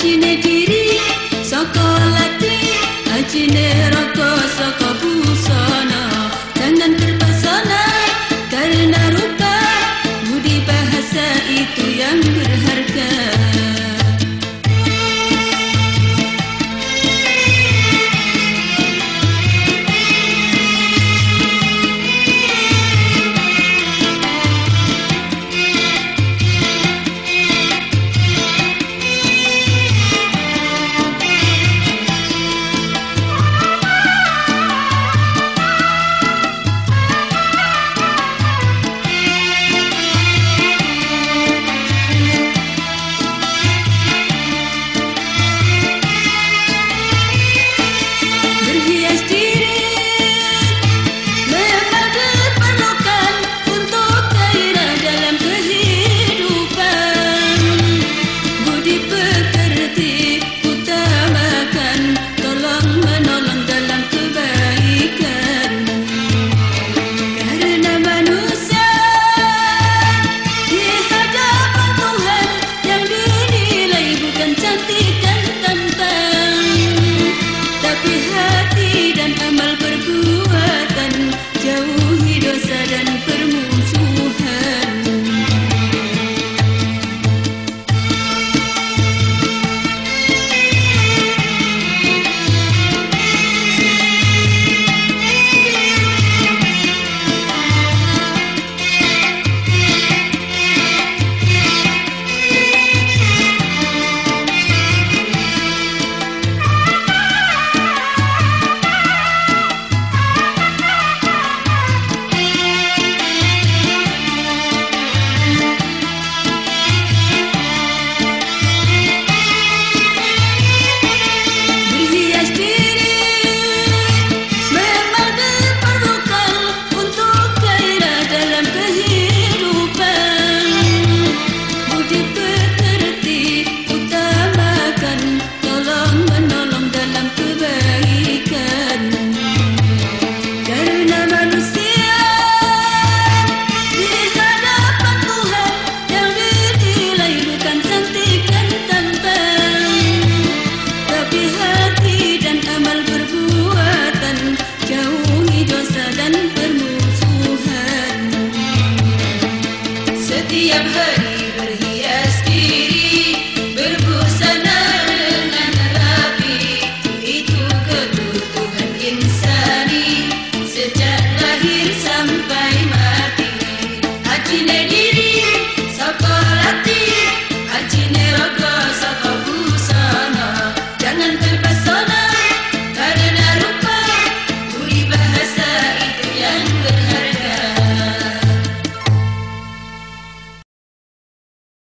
acine diri, socolate, acine berhias diri